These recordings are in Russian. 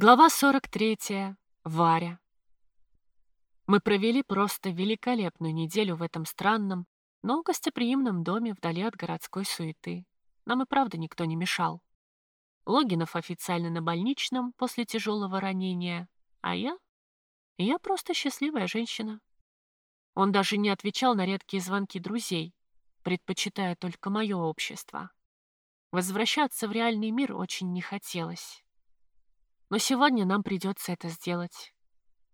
Глава 43. Варя. Мы провели просто великолепную неделю в этом странном, но гостеприимном доме вдали от городской суеты. Нам и правда никто не мешал. Логинов официально на больничном после тяжелого ранения, а я? Я просто счастливая женщина. Он даже не отвечал на редкие звонки друзей, предпочитая только мое общество. Возвращаться в реальный мир очень не хотелось. Но сегодня нам придется это сделать.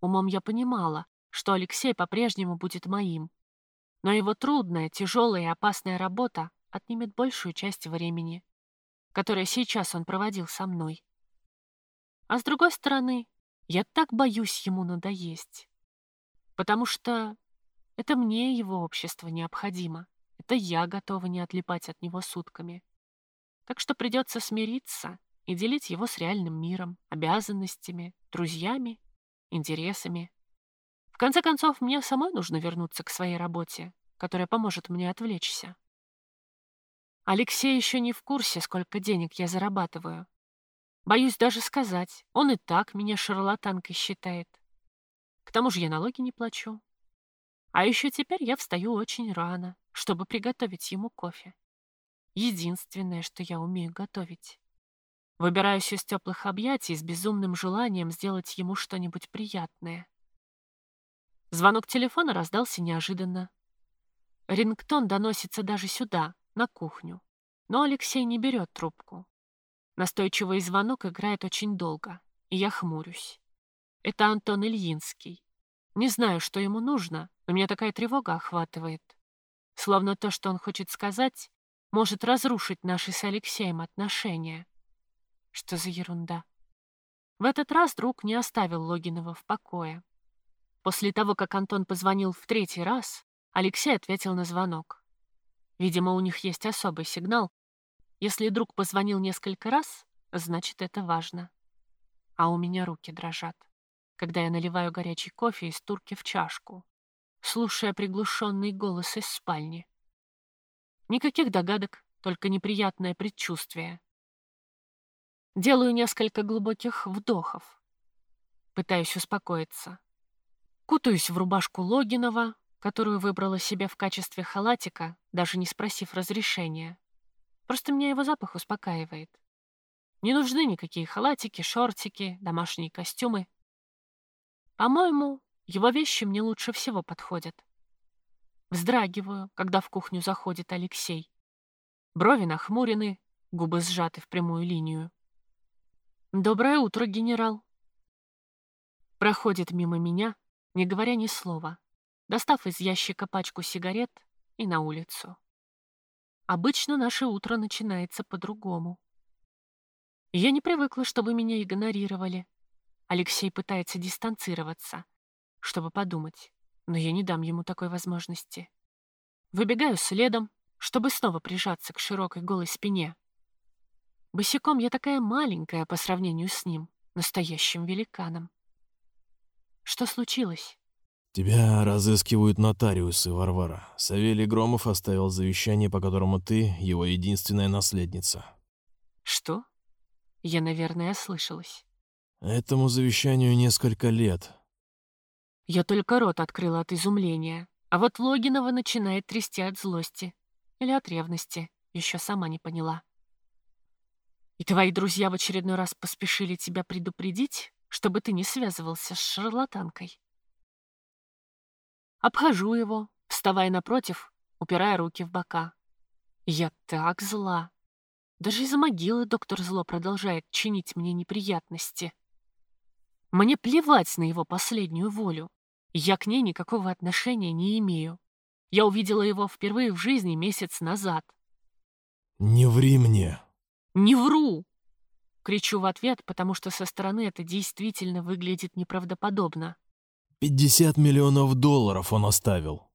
Умом я понимала, что Алексей по-прежнему будет моим. Но его трудная, тяжелая и опасная работа отнимет большую часть времени, которое сейчас он проводил со мной. А с другой стороны, я так боюсь ему надоесть. Потому что это мне его общество необходимо. Это я готова не отлипать от него сутками. Так что придется смириться и делить его с реальным миром, обязанностями, друзьями, интересами. В конце концов, мне самой нужно вернуться к своей работе, которая поможет мне отвлечься. Алексей еще не в курсе, сколько денег я зарабатываю. Боюсь даже сказать, он и так меня шарлатанкой считает. К тому же я налоги не плачу. А еще теперь я встаю очень рано, чтобы приготовить ему кофе. Единственное, что я умею готовить. Выбираюсь из теплых объятий с безумным желанием сделать ему что-нибудь приятное. Звонок телефона раздался неожиданно. Рингтон доносится даже сюда, на кухню. Но Алексей не берет трубку. Настойчивый звонок играет очень долго, и я хмурюсь. Это Антон Ильинский. Не знаю, что ему нужно, но меня такая тревога охватывает. Словно то, что он хочет сказать, может разрушить наши с Алексеем отношения. Что за ерунда? В этот раз друг не оставил Логинова в покое. После того, как Антон позвонил в третий раз, Алексей ответил на звонок. Видимо, у них есть особый сигнал. Если друг позвонил несколько раз, значит, это важно. А у меня руки дрожат, когда я наливаю горячий кофе из турки в чашку, слушая приглушенный голос из спальни. Никаких догадок, только неприятное предчувствие. Делаю несколько глубоких вдохов. Пытаюсь успокоиться. Кутаюсь в рубашку Логинова, которую выбрала себе в качестве халатика, даже не спросив разрешения. Просто меня его запах успокаивает. Не нужны никакие халатики, шортики, домашние костюмы. По-моему, его вещи мне лучше всего подходят. Вздрагиваю, когда в кухню заходит Алексей. Брови нахмурены, губы сжаты в прямую линию. «Доброе утро, генерал!» Проходит мимо меня, не говоря ни слова, достав из ящика пачку сигарет и на улицу. Обычно наше утро начинается по-другому. Я не привыкла, чтобы меня игнорировали. Алексей пытается дистанцироваться, чтобы подумать, но я не дам ему такой возможности. Выбегаю следом, чтобы снова прижаться к широкой голой спине, Босиком я такая маленькая по сравнению с ним, настоящим великаном. Что случилось? Тебя разыскивают нотариусы, Варвара. Савелий Громов оставил завещание, по которому ты его единственная наследница. Что? Я, наверное, ослышалась. Этому завещанию несколько лет. Я только рот открыла от изумления, а вот Логинова начинает трясти от злости. Или от ревности, еще сама не поняла. И твои друзья в очередной раз поспешили тебя предупредить, чтобы ты не связывался с шарлатанкой. Обхожу его, вставая напротив, упирая руки в бока. Я так зла. Даже из могилы доктор Зло продолжает чинить мне неприятности. Мне плевать на его последнюю волю. Я к ней никакого отношения не имею. Я увидела его впервые в жизни месяц назад. «Не ври мне», «Не вру!» Кричу в ответ, потому что со стороны это действительно выглядит неправдоподобно. «Пятьдесят миллионов долларов он оставил!»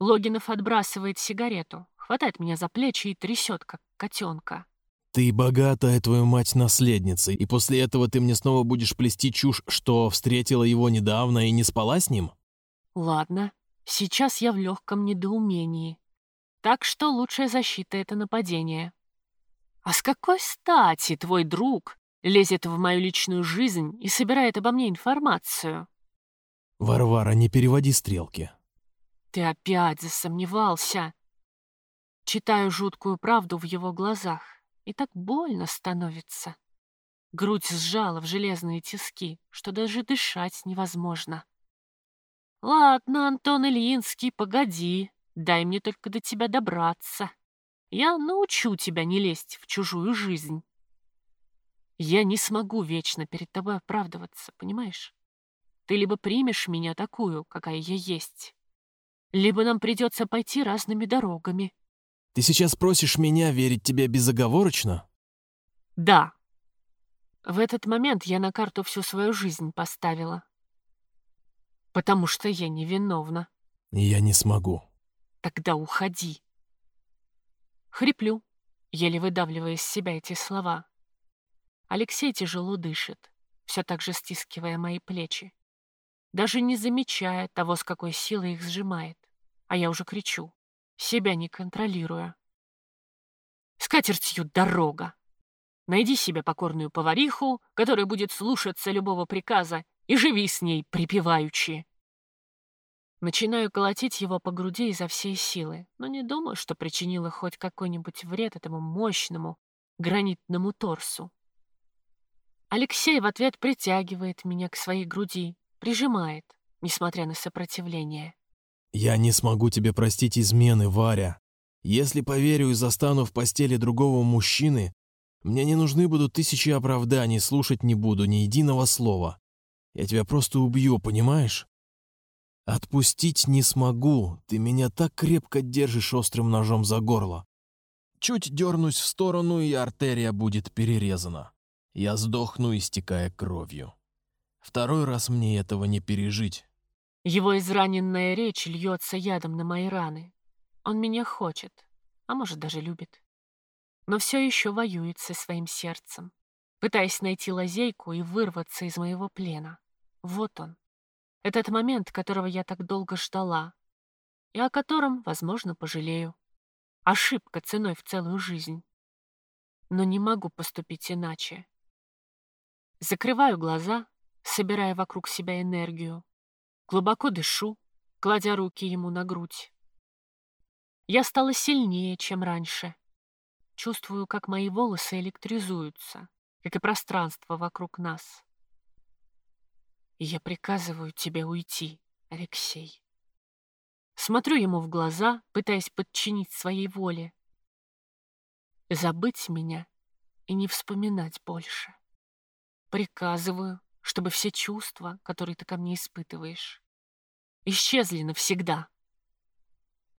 Логинов отбрасывает сигарету, хватает меня за плечи и трясет, как котенка. «Ты богатая, твою мать, наследница, и после этого ты мне снова будешь плести чушь, что встретила его недавно и не спала с ним?» «Ладно, сейчас я в легком недоумении. Так что лучшая защита — это нападение. «А с какой стати твой друг лезет в мою личную жизнь и собирает обо мне информацию. Варвара, не переводи стрелки. Ты опять засомневался. Читаю жуткую правду в его глазах, и так больно становится. Грудь сжала в железные тиски, что даже дышать невозможно. Ладно, Антон Ильинский, погоди, дай мне только до тебя добраться. Я научу тебя не лезть в чужую жизнь. Я не смогу вечно перед тобой оправдываться, понимаешь? Ты либо примешь меня такую, какая я есть, либо нам придется пойти разными дорогами. Ты сейчас просишь меня верить тебе безоговорочно? Да. В этот момент я на карту всю свою жизнь поставила. Потому что я невиновна. Я не смогу. Тогда уходи. Хриплю, еле выдавливая из себя эти слова. Алексей тяжело дышит, все так же стискивая мои плечи. Даже не замечая того, с какой силой их сжимает. А я уже кричу, себя не контролируя. С катертью дорога. Найди себе покорную повариху, которая будет слушаться любого приказа, и живи с ней припеваючи. Начинаю колотить его по груди изо всей силы, но не думаю, что причинила хоть какой-нибудь вред этому мощному гранитному торсу. Алексей в ответ притягивает меня к своей груди, прижимает, несмотря на сопротивление. «Я не смогу тебе простить измены, Варя. Если поверю и застану в постели другого мужчины, мне не нужны будут тысячи оправданий, слушать не буду ни единого слова. Я тебя просто убью, понимаешь? Отпустить не смогу, ты меня так крепко держишь острым ножом за горло. Чуть дернусь в сторону, и артерия будет перерезана. Я сдохну, истекая кровью. Второй раз мне этого не пережить. Его израненная речь льется ядом на мои раны. Он меня хочет, а может даже любит. Но все еще воюет со своим сердцем, пытаясь найти лазейку и вырваться из моего плена. Вот он. Этот момент, которого я так долго ждала, и о котором, возможно, пожалею. Ошибка ценой в целую жизнь. Но не могу поступить иначе. Закрываю глаза, собирая вокруг себя энергию. Глубоко дышу, кладя руки ему на грудь. Я стала сильнее, чем раньше. Чувствую, как мои волосы электризуются, как и пространство вокруг нас. Я приказываю тебе уйти, Алексей. Смотрю ему в глаза, пытаясь подчинить своей воле. Забыть меня и не вспоминать больше. Приказываю, чтобы все чувства, которые ты ко мне испытываешь, исчезли навсегда.